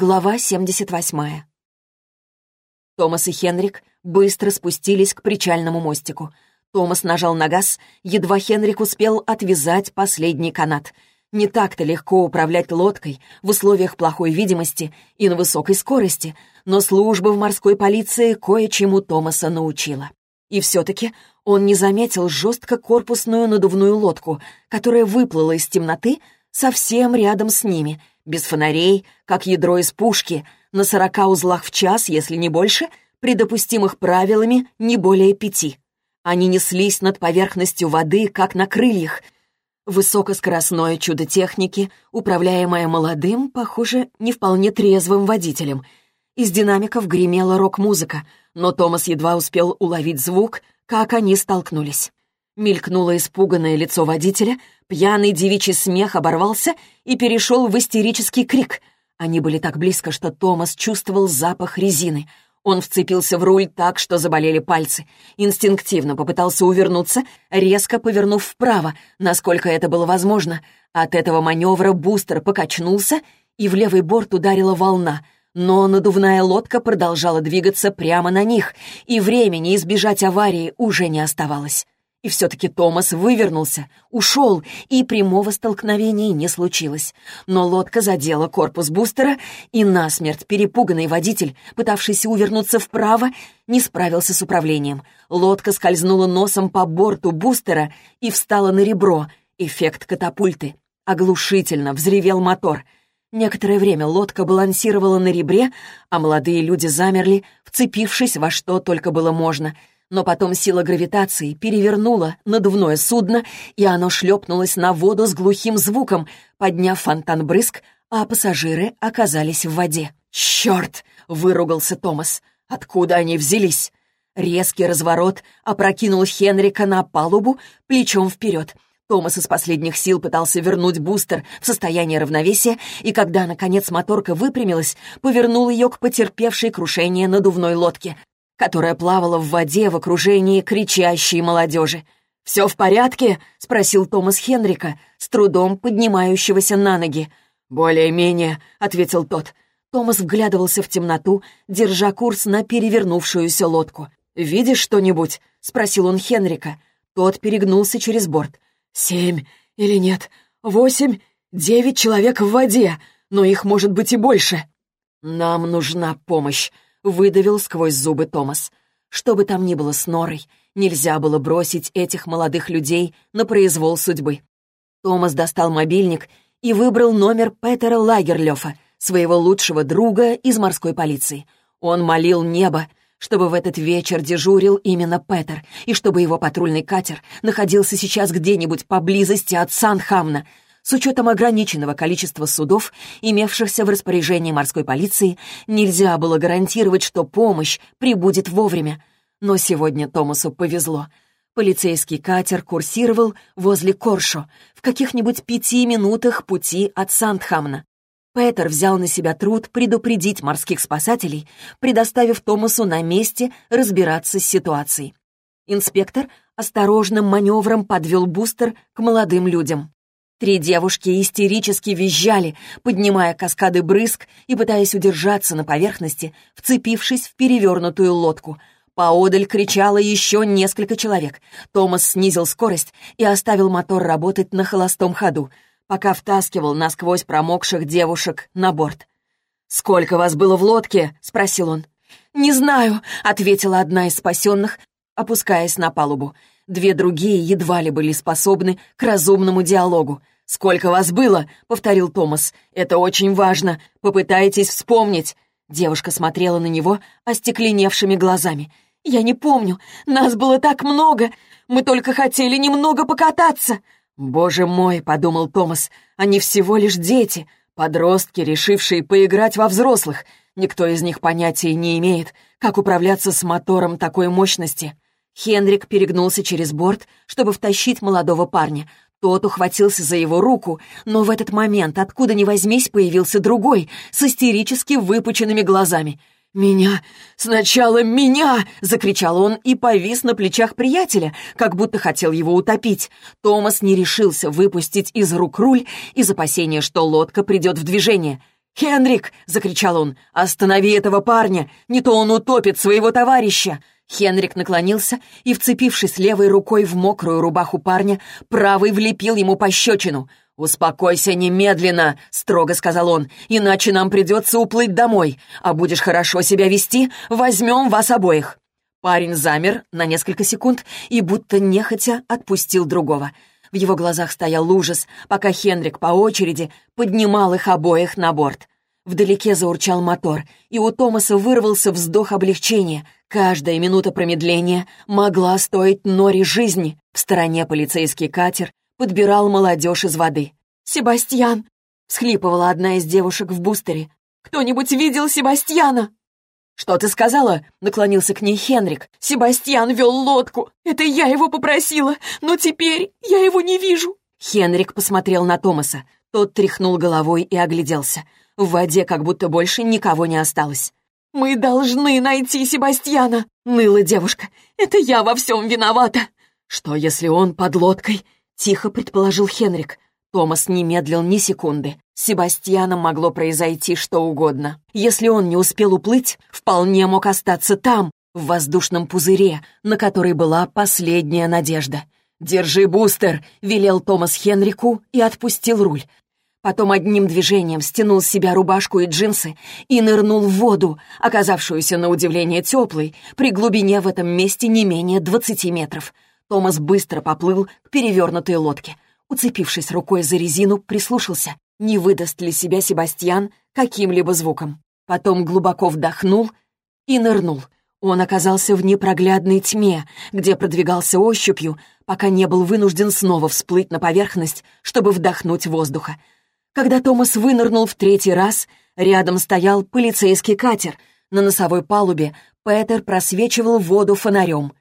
Глава 78. Томас и Хенрик быстро спустились к причальному мостику. Томас нажал на газ, едва Хенрик успел отвязать последний канат. Не так-то легко управлять лодкой в условиях плохой видимости и на высокой скорости, но служба в морской полиции кое-чему Томаса научила. И все-таки он не заметил жестко корпусную надувную лодку, которая выплыла из темноты совсем рядом с ними — без фонарей, как ядро из пушки, на сорока узлах в час, если не больше, при допустимых правилами не более пяти. Они неслись над поверхностью воды, как на крыльях. Высокоскоростное чудо техники, управляемое молодым, похоже, не вполне трезвым водителем. Из динамиков гремела рок-музыка, но Томас едва успел уловить звук, как они столкнулись. Мелькнуло испуганное лицо водителя, пьяный девичий смех оборвался и перешел в истерический крик. Они были так близко, что Томас чувствовал запах резины. Он вцепился в руль так, что заболели пальцы. Инстинктивно попытался увернуться, резко повернув вправо, насколько это было возможно. От этого маневра бустер покачнулся, и в левый борт ударила волна — но надувная лодка продолжала двигаться прямо на них, и времени избежать аварии уже не оставалось. И все-таки Томас вывернулся, ушел, и прямого столкновения не случилось. Но лодка задела корпус бустера, и насмерть перепуганный водитель, пытавшийся увернуться вправо, не справился с управлением. Лодка скользнула носом по борту бустера и встала на ребро. Эффект катапульты. Оглушительно взревел мотор. Некоторое время лодка балансировала на ребре, а молодые люди замерли, вцепившись во что только было можно — но потом сила гравитации перевернула надувное судно, и оно шлепнулось на воду с глухим звуком, подняв фонтан брызг, а пассажиры оказались в воде. «Черт!» — выругался Томас. «Откуда они взялись?» Резкий разворот опрокинул Хенрика на палубу плечом вперед. Томас из последних сил пытался вернуть бустер в состояние равновесия, и когда, наконец, моторка выпрямилась, повернул ее к потерпевшей крушение надувной лодке которая плавала в воде в окружении кричащей молодежи. «Все в порядке?» — спросил Томас Хенрика, с трудом поднимающегося на ноги. «Более-менее», — ответил тот. Томас вглядывался в темноту, держа курс на перевернувшуюся лодку. «Видишь что-нибудь?» — спросил он Хенрика. Тот перегнулся через борт. «Семь или нет? Восемь? Девять человек в воде, но их может быть и больше». «Нам нужна помощь», выдавил сквозь зубы Томас. Что бы там ни было с Норой, нельзя было бросить этих молодых людей на произвол судьбы. Томас достал мобильник и выбрал номер Петера Лагерлёфа, своего лучшего друга из морской полиции. Он молил небо, чтобы в этот вечер дежурил именно Петер, и чтобы его патрульный катер находился сейчас где-нибудь поблизости от Санхамна — с учетом ограниченного количества судов, имевшихся в распоряжении морской полиции, нельзя было гарантировать, что помощь прибудет вовремя. Но сегодня Томасу повезло. Полицейский катер курсировал возле Коршо, в каких-нибудь пяти минутах пути от Сандхамна. Петер взял на себя труд предупредить морских спасателей, предоставив Томасу на месте разбираться с ситуацией. Инспектор осторожным маневром подвел бустер к молодым людям. Три девушки истерически визжали, поднимая каскады брызг и пытаясь удержаться на поверхности, вцепившись в перевернутую лодку. Поодаль кричало еще несколько человек. Томас снизил скорость и оставил мотор работать на холостом ходу, пока втаскивал насквозь промокших девушек на борт. «Сколько вас было в лодке?» — спросил он. «Не знаю», — ответила одна из спасенных, опускаясь на палубу. Две другие едва ли были способны к разумному диалогу. «Сколько вас было?» — повторил Томас. «Это очень важно. Попытайтесь вспомнить». Девушка смотрела на него остекленевшими глазами. «Я не помню. Нас было так много. Мы только хотели немного покататься». «Боже мой», — подумал Томас, — «они всего лишь дети, подростки, решившие поиграть во взрослых. Никто из них понятия не имеет, как управляться с мотором такой мощности». Хенрик перегнулся через борт, чтобы втащить молодого парня. Тот ухватился за его руку, но в этот момент, откуда ни возьмись, появился другой, с истерически выпученными глазами. «Меня! Сначала меня!» — закричал он и повис на плечах приятеля, как будто хотел его утопить. Томас не решился выпустить из рук руль из опасения, что лодка придет в движение. «Хенрик!» — закричал он. «Останови этого парня! Не то он утопит своего товарища!» Хенрик наклонился и, вцепившись левой рукой в мокрую рубаху парня, правой влепил ему пощечину. «Успокойся немедленно», — строго сказал он, «иначе нам придется уплыть домой. А будешь хорошо себя вести, возьмем вас обоих». Парень замер на несколько секунд и будто нехотя отпустил другого. В его глазах стоял ужас, пока Хенрик по очереди поднимал их обоих на борт. Вдалеке заурчал мотор, и у Томаса вырвался вздох облегчения. Каждая минута промедления могла стоить Нори жизни. В стороне полицейский катер подбирал молодежь из воды. «Себастьян!» — всхлипывала одна из девушек в бустере. «Кто-нибудь видел Себастьяна?» «Что ты сказала?» — наклонился к ней Хенрик. «Себастьян вел лодку. Это я его попросила, но теперь я его не вижу». Хенрик посмотрел на Томаса. Тот тряхнул головой и огляделся. В воде как будто больше никого не осталось. «Мы должны найти Себастьяна!» — ныла девушка. «Это я во всем виновата!» «Что, если он под лодкой?» — тихо предположил Хенрик. Томас не медлил ни секунды. С Себастьяном могло произойти что угодно. Если он не успел уплыть, вполне мог остаться там, в воздушном пузыре, на который была последняя надежда. «Держи бустер!» — велел Томас Хенрику и отпустил руль. Потом одним движением стянул с себя рубашку и джинсы и нырнул в воду, оказавшуюся на удивление теплой, при глубине в этом месте не менее двадцати метров. Томас быстро поплыл к перевернутой лодке — Уцепившись рукой за резину, прислушался, не выдаст ли себя Себастьян каким-либо звуком. Потом глубоко вдохнул и нырнул. Он оказался в непроглядной тьме, где продвигался ощупью, пока не был вынужден снова всплыть на поверхность, чтобы вдохнуть воздуха. Когда Томас вынырнул в третий раз, рядом стоял полицейский катер. На носовой палубе Петер просвечивал воду фонарем.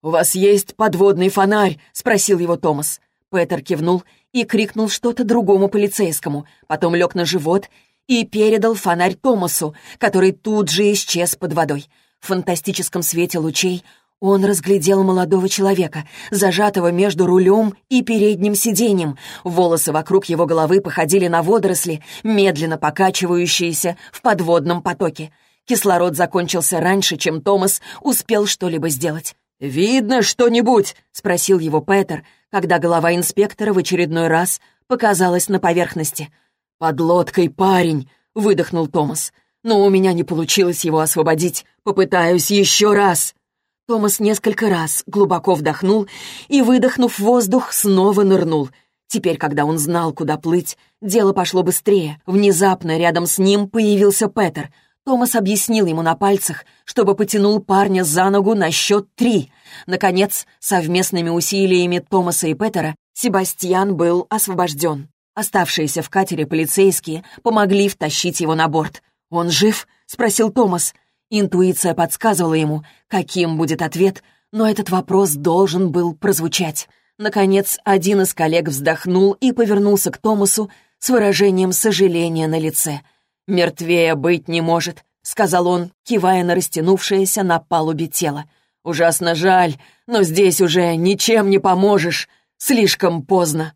«У вас есть подводный фонарь?» — спросил его Томас. Петер кивнул и крикнул что-то другому полицейскому, потом лег на живот и передал фонарь Томасу, который тут же исчез под водой. В фантастическом свете лучей он разглядел молодого человека, зажатого между рулем и передним сиденьем. Волосы вокруг его головы походили на водоросли, медленно покачивающиеся в подводном потоке. Кислород закончился раньше, чем Томас успел что-либо сделать. «Видно что-нибудь?» — спросил его Петер, когда голова инспектора в очередной раз показалась на поверхности. «Под лодкой парень!» — выдохнул Томас. «Но у меня не получилось его освободить. Попытаюсь еще раз!» Томас несколько раз глубоко вдохнул и, выдохнув воздух, снова нырнул. Теперь, когда он знал, куда плыть, дело пошло быстрее. Внезапно рядом с ним появился Петер — Томас объяснил ему на пальцах, чтобы потянул парня за ногу на счет три. Наконец, совместными усилиями Томаса и Петера Себастьян был освобожден. Оставшиеся в катере полицейские помогли втащить его на борт. «Он жив?» — спросил Томас. Интуиция подсказывала ему, каким будет ответ, но этот вопрос должен был прозвучать. Наконец, один из коллег вздохнул и повернулся к Томасу с выражением сожаления на лице — «Мертвее быть не может», — сказал он, кивая на растянувшееся на палубе тело. «Ужасно жаль, но здесь уже ничем не поможешь. Слишком поздно».